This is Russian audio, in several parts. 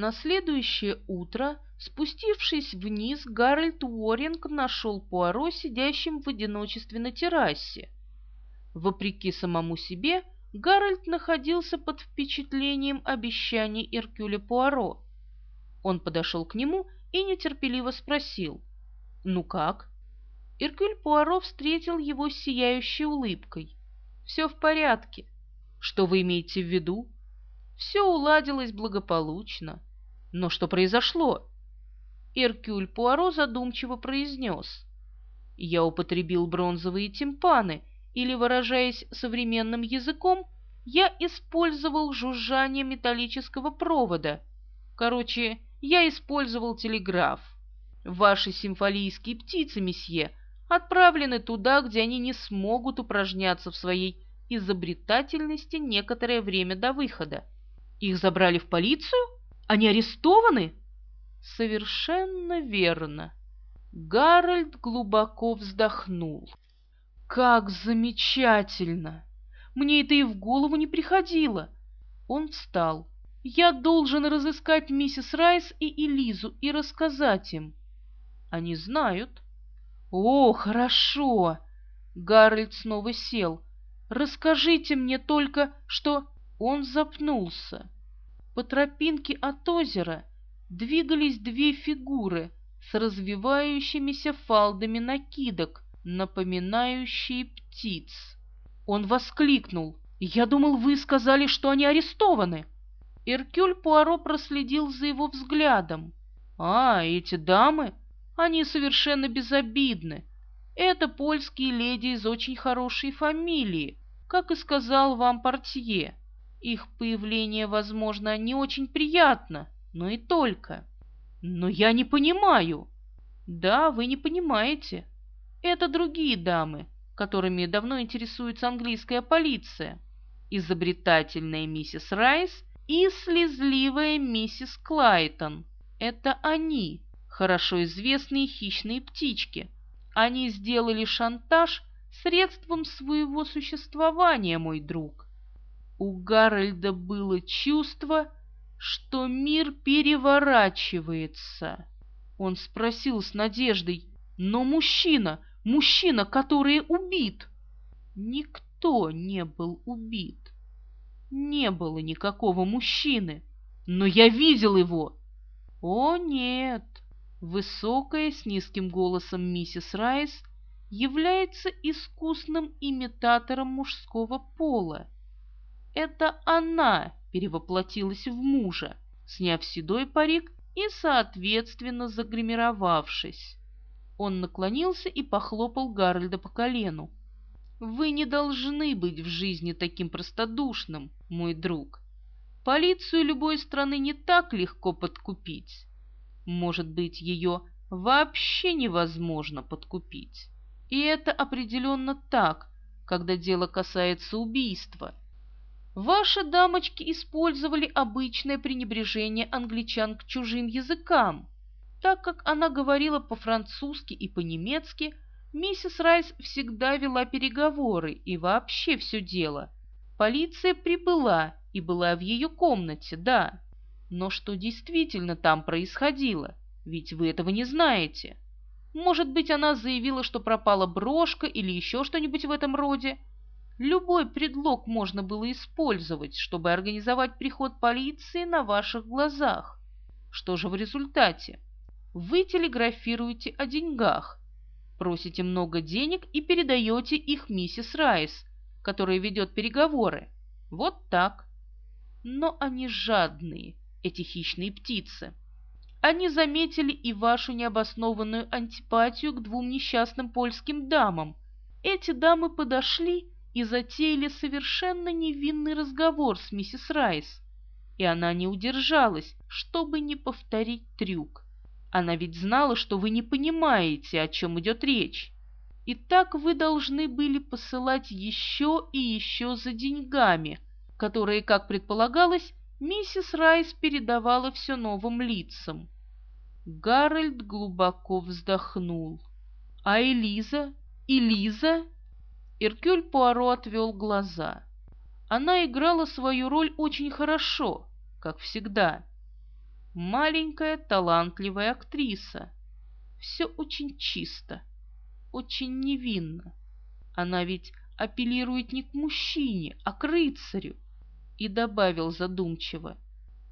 На следующее утро, спустившись вниз, Гарольд Уоринг нашел Пуаро сидящим в одиночестве на террасе. Вопреки самому себе, Гарольд находился под впечатлением обещаний Эркюля Пуаро. Он подошел к нему и нетерпеливо спросил «Ну как?». Эркюль Пуаро встретил его сияющей улыбкой. «Все в порядке. Что вы имеете в виду?» Все уладилось благополучно. Но что произошло? Эркюль Пуаро задумчиво произнес. Я употребил бронзовые тимпаны, или, выражаясь современным языком, я использовал жужжание металлического провода. Короче, я использовал телеграф. Ваши симфолийские птицы, месье, отправлены туда, где они не смогут упражняться в своей изобретательности некоторое время до выхода. Их забрали в полицию? Они арестованы? Совершенно верно. Гарольд глубоко вздохнул. Как замечательно! Мне это и в голову не приходило. Он встал. Я должен разыскать миссис Райс и Элизу и рассказать им. Они знают. О, хорошо. Гарольд снова сел. Расскажите мне только, что он запнулся. По тропинке от озера двигались две фигуры с развивающимися фалдами накидок, напоминающие птиц. Он воскликнул. «Я думал, вы сказали, что они арестованы!» Эркюль Пуаро проследил за его взглядом. «А, эти дамы? Они совершенно безобидны. Это польские леди из очень хорошей фамилии, как и сказал вам портье. Их появление, возможно, не очень приятно, но и только. Но я не понимаю. Да, вы не понимаете. Это другие дамы, которыми давно интересуется английская полиция. Изобретательная миссис Райс и слезливая миссис Клайтон. Это они, хорошо известные хищные птички. Они сделали шантаж средством своего существования, мой друг. У Гарольда было чувство, что мир переворачивается. Он спросил с надеждой, «Но мужчина, мужчина, который убит!» Никто не был убит. Не было никакого мужчины. Но я видел его. О, нет! Высокая с низким голосом миссис Райс является искусным имитатором мужского пола. Это она перевоплотилась в мужа, сняв седой парик и, соответственно, загримировавшись. Он наклонился и похлопал Гарольда по колену. «Вы не должны быть в жизни таким простодушным, мой друг. Полицию любой страны не так легко подкупить. Может быть, ее вообще невозможно подкупить. И это определенно так, когда дело касается убийства. Ваши дамочки использовали обычное пренебрежение англичан к чужим языкам. Так как она говорила по-французски и по-немецки, миссис Райс всегда вела переговоры и вообще все дело. Полиция прибыла и была в ее комнате, да. Но что действительно там происходило? Ведь вы этого не знаете. Может быть, она заявила, что пропала брошка или еще что-нибудь в этом роде? Любой предлог можно было использовать, чтобы организовать приход полиции на ваших глазах. Что же в результате? Вы телеграфируете о деньгах, просите много денег и передаете их миссис Райс, которая ведет переговоры. Вот так. Но они жадные, эти хищные птицы. Они заметили и вашу необоснованную антипатию к двум несчастным польским дамам. Эти дамы подошли и затеяли совершенно невинный разговор с миссис Райс. И она не удержалась, чтобы не повторить трюк. Она ведь знала, что вы не понимаете, о чем идет речь. И так вы должны были посылать еще и еще за деньгами, которые, как предполагалось, миссис Райс передавала все новым лицам. Гарольд глубоко вздохнул. «А Элиза? Элиза?» Иркюль Пуаро отвел глаза. Она играла свою роль очень хорошо, как всегда. маленькая талантливая актриса. Все очень чисто, очень невинно. Она ведь апеллирует не к мужчине, а к рыцарю. И добавил задумчиво,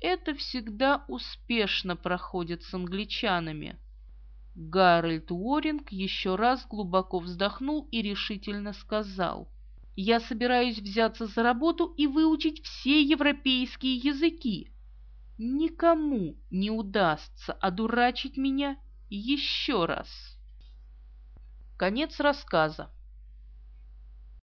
это всегда успешно проходит с англичанами. Гарольд Уоринг еще раз глубоко вздохнул и решительно сказал, «Я собираюсь взяться за работу и выучить все европейские языки. Никому не удастся одурачить меня еще раз». Конец рассказа.